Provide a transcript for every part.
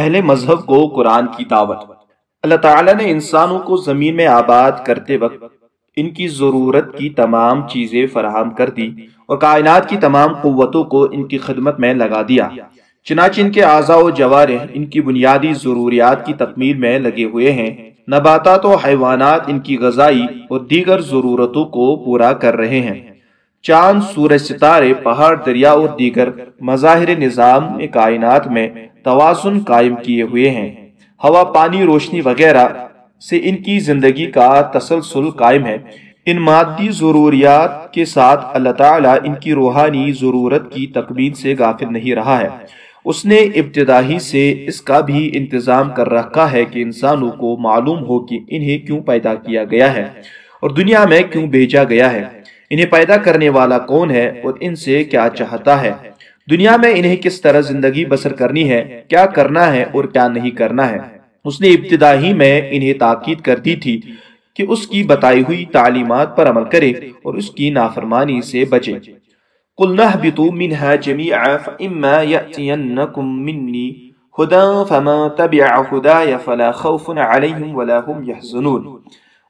اہل مذہب کو قرآن کی دعوت۔ اللہ تعالیٰ نے انسانوں کو زمین میں آباد کرتے وقت ان کی ضرورت کی تمام چیزیں فراہم کر دی اور کائنات کی تمام قوتوں کو ان کی خدمت میں لگا دیا۔ چنانچہ ان کے اعضاء و جوارح ان کی بنیادی ضروریات کی تکمیل میں لگے ہوئے ہیں۔ نباتات و حیوانات ان کی غذائی اور دیگر ضرورتوں کو پورا کر رہے ہیں۔ چاند، سورج، ستارے، پہاڑ، دریا اور دیگر مظاہر نظام کائنات میں توازن قائم کیے ہوئے ہیں۔ ہوا، پانی، روشنی وغیرہ سے ان کی زندگی کا تسلسل قائم ہے۔ ان مادی ضروریات کے ساتھ اللہ تعالیٰ ان کی روحانی ضرورت کی تکمیل سے غافل نہیں رہا ہے۔ اس نے ابتدائی سے اس کا بھی انتظام کر رکھا ہے کہ انسانوں کو معلوم ہو کہ انہیں کیوں پیدا کیا گیا ہے اور دنیا میں کیوں بھیجا گیا ہے۔ انہیں پیدا کرنے والا کون ہے اور ان سے کیا چاہتا ہے؟ دنیا میں انہیں کس طرح زندگی بسر کرنی ہے، کیا کرنا ہے اور کیا نہیں کرنا ہے۔ اس نے ابتدا ہی میں انہیں تاکید کر دی تھی کہ اس کی بتائی ہوئی تعلیمات پر عمل کرے اور اس کی نافرمانی سے بچے۔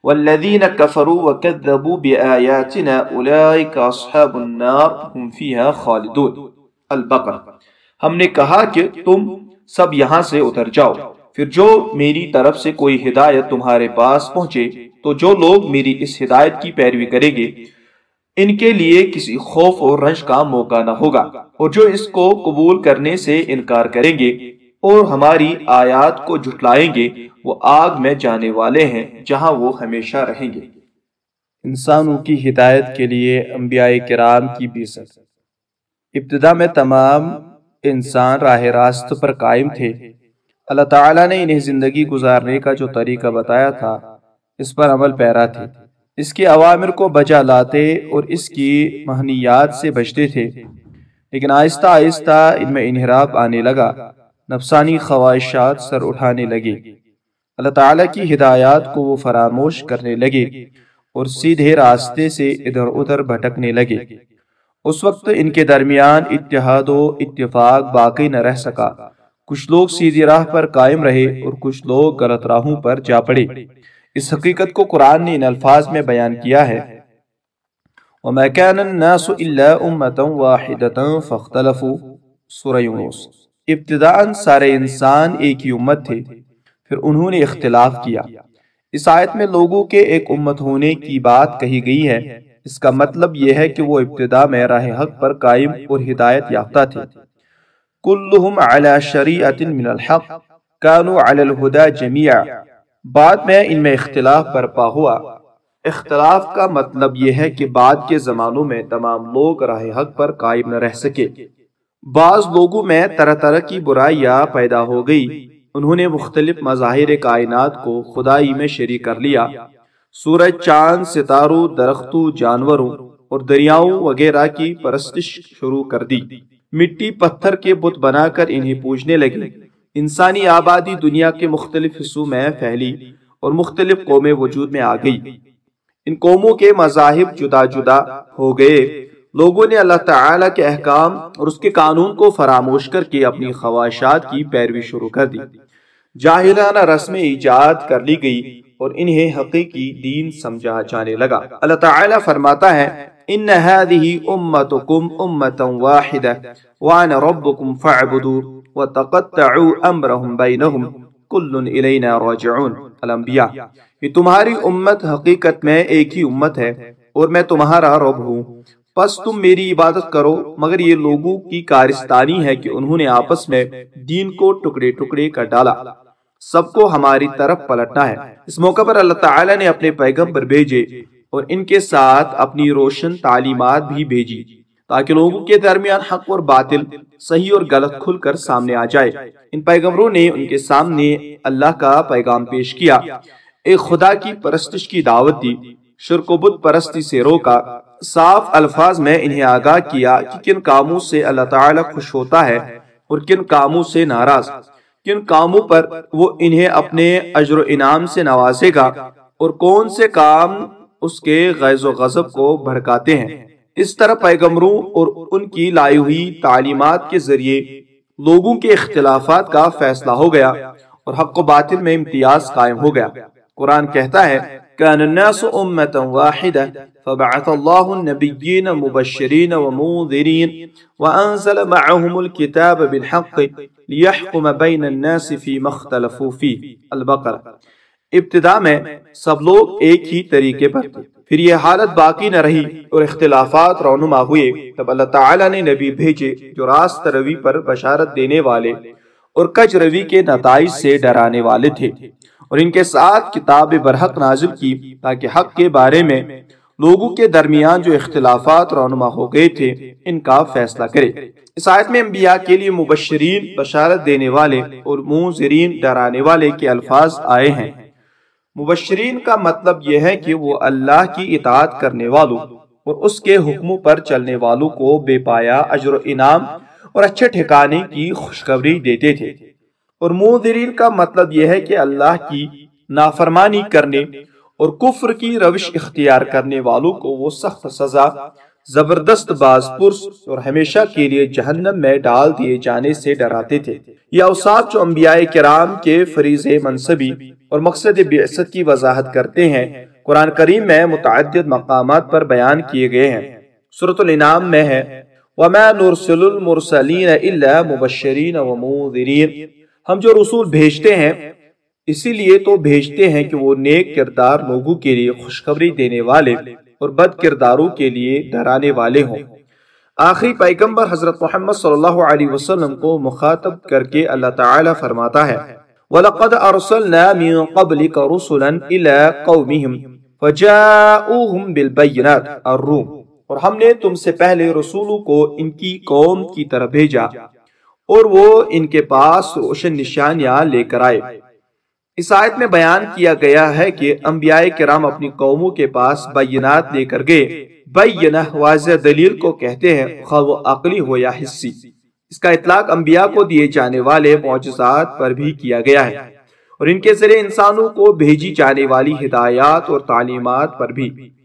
والذين كفروا وكذبوا بآياتنا أولئك أصحاب النار، هم فيها خالدون۔ البقر ہم نے کہا کہ تم سب یہاں سے اتر جاؤ۔ پھر جو میری طرف سے کوئی ہدایت تمہارے پاس پہنچے، تو جو لوگ میری اس ہدایت کی پیروی کریں گے، ان کے لیے کسی خوف اور رنج کا موقع نہ ہوگا۔ اور جو اس کو قبول کرنے سے انکار کریں گے اور ہماری آیات کو جھٹلائیں گے، وہ آگ میں جانے والے ہیں جہاں وہ ہمیشہ رہیں گے۔ انسانوں کی ہدایت کے لیے انبیاء کرام کی بیست۔ ابتدا میں تمام انسان راہ راست پر قائم تھے۔ اللہ تعالیٰ نے انہیں زندگی گزارنے کا جو طریقہ بتایا تھا، اس پر عمل پیرا تھے۔ اس کے عوامر کو بجا لاتے اور اس کی مہنیات سے بچتے تھے۔ لیکن آہستہ آہستہ ان میں انحراف آنے لگا۔ نفسانی خواہشات سر اٹھانے لگے۔ اللہ تعالیٰ کی ہدایات کو وہ فراموش کرنے لگے اور سیدھے راستے سے ادھر ادھر بھٹکنے لگے۔ اس وقت ان کے درمیان اتحاد و اتفاق باقی نہ رہ سکا۔ کچھ لوگ سیدھی راہ پر قائم رہے اور کچھ لوگ غلط راہوں پر جا پڑے۔ اس حقیقت کو قرآن نے ان الفاظ میں بیان کیا ہے۔ وَمَا كَانَ النَّاسُ إِلَّا أُمَّةً وَاحِدَةً فَاخْتَلَفُوا۔ سورہ یونس۔ ابتداً سارے انسان ایک ہی امت تھے۔ پھر انہوں نے اختلاف کیا۔ اس آیت میں لوگوں کے ایک امت ہونے کی بات کہی گئی ہے۔ اس کا مطلب یہ ہے کہ وہ ابتدا میں راہ حق پر قائم اور ہدایت یافتہ تھے۔ کلہم علی شریعت من الحق کانو علی الہدا جمیع بعد میں ان میں اختلاف برپا ہوا۔ اختلاف کا مطلب یہ ہے کہ بعد کے زمانوں میں تمام لوگ راہ حق پر قائم نہ رہ سکے۔ بعض لوگوں میں طرح طرح کی برائیاں پیدا ہو گئی۔ انہوں نے مختلف مظاہر کائنات کو خدائی میں شریک کر لیا۔ سورج چاند، ستاروں، درختوں، جانوروں اور دریاؤں وغیرہ کی پرستش شروع کر دی۔ مٹی پتھر کے بت بنا کر انہیں پوجنے لگے انسانی آبادی دنیا کے مختلف حصوں میں پھیلی اور مختلف قومیں وجود میں آ گئی ان قوموں کے مذاہب جدا جدا ہو گئے۔ لوگوں نے اللہ تعالیٰ کے احکام اور اس کے قانون کو فراموش کر کے اپنی خواہشات کی پیروی شروع کر دی۔ جاہلانہ رسم ایجاد کر لی گئی اور انہیں حقیقی دین سمجھا جانے لگا۔ اللہ تعالیٰ فرماتا ہے ان هذه امتكم امه واحده وانا ربكم فاعبدوا وتقطعوا امرهم بينهم، كل الينا راجعون۔ الانبیاء یہ تمہاری امت حقیقت میں ایک ہی امت ہے، اور میں تمہارا رب ہوں۔ پس تم میری عبادت کرو، مگر یہ لوگوں کی کارستانی ہے کہ انہوں نے آپس میں دین کو ٹکڑے ٹکڑے کر ڈالا۔ سب کو ہماری طرف پلٹنا ہے۔ اس موقع پر اللہ تعالی نے اپنے پیغمبر بھیجے اور ان کے ساتھ اپنی روشن تعلیمات بھی بھیجی تاکہ لوگوں کے درمیان حق اور باطل صحیح اور غلط کھل کر سامنے آ جائے۔ ان پیغمبروں نے ان کے سامنے اللہ کا پیغام پیش کیا۔ ایک خدا کی پرستش کی دعوت دی۔ شرک و بت پرستی سے روکا۔ صاف الفاظ میں انہیں آگاہ کیا کہ کن کاموں سے اللہ تعالی خوش ہوتا ہے اور کن کاموں سے ناراض۔ کن کاموں پر وہ انہیں اپنے اجر و انعام سے نوازے گا اور کون سے کام اس کے غیظ و غضب کو بھڑکاتے ہیں۔ اس طرح پیغمبروں اور ان کی لائی ہوئی تعلیمات کے ذریعے لوگوں کے اختلافات کا فیصلہ ہو گیا اور حق و باطل میں امتیاز قائم ہو گیا۔ قرآن کہتا ہے كان الناس أمة واحدة، فبعث الله النبيين مبشرين ومنذرين، وأنزل معهم الكتاب بالحق ليحكم بين الناس فيما اختلفوا فيه. البقرة. ابتدا میں سب لوگ ایک ہی طریقے پر تھے۔ پھر یہ حالت باقی نہ رہی اور اختلافات رونما ہوئے۔ تب اللہ تعالیٰ نے نبی بھیجے جو راست روی پر بشارت دینے والے اور کج روی کے نتائج سے ڈرانے والے تھے۔ اور ان کے ساتھ کتاب برحق نازل کی تاکہ حق کے بارے میں لوگوں کے درمیان جو اختلافات رونما ہو گئے تھے، ان کا فیصلہ کرے۔ اس آیت میں انبیاء کے لیے مبشرین بشارت دینے والے اور منذرین ڈرانے والے کے الفاظ آئے ہیں۔ مبشرین کا مطلب یہ ہے کہ وہ اللہ کی اطاعت کرنے والوں اور اس کے حکموں پر چلنے والوں کو بے پایا اجر و انعام اور اچھے ٹھکانے کی خوشخبری دیتے تھے۔ اور منذرین کا مطلب یہ ہے کہ اللہ کی نافرمانی کرنے اور کفر کی روش اختیار کرنے والوں کو وہ سخت سزا، زبردست باز پرس اور ہمیشہ کے لیے جہنم میں ڈال دیے جانے سے ڈراتے تھے۔ یہ اوصاف جو انبیاء کرام کے فریض منصبی اور مقصد بعثت کی وضاحت کرتے ہیں، قرآن کریم میں متعدد مقامات پر بیان کیے گئے ہیں۔ سورة الانام میں ہے، وَمَا نُرسِلُ الْمُرْسَلِينَ إِلَّا مُبَشِّرِينَ وَمُنذِرِينَ۔ ہم جو رسول بھیجتے ہیں، اسی لیے تو بھیجتے ہیں کہ وہ نیک کردار لوگوں کے لیے خوشخبری دینے والے اور بد کرداروں کے لیے ڈرانے والے ہوں۔ آخری پیغمبر حضرت محمد صلی اللہ علیہ وسلم کو مخاطب کر کے اللہ تعالی فرماتا ہے، وَلَقَدْ أَرْسَلْنَا مِن قَبْلِكَ رُسُلًا إِلَىٰ قَوْمِهِمْ فَجَاءُوهُمْ بِالْبَيِّنَاتِ الروم اور ہم نے تم سے پہلے رسولوں کو ان کی قوم کی طرف بھیجا۔ اور وہ ان کے پاس روشن نشانیاں لے کر آئے۔ اس آیت میں بیان کیا گیا ہے کہ انبیاء کرام اپنی قوموں کے پاس بینات لے کر گئے۔ بینہ واضح دلیل کو کہتے ہیں، خواہ وہ عقلی ہو یا حصی اس کا اطلاق انبیاء کو دیے جانے والے معجزات پر بھی کیا گیا ہے۔ اور ان کے ذریعے انسانوں کو بھیجی جانے والی ہدایات اور تعلیمات پر بھی۔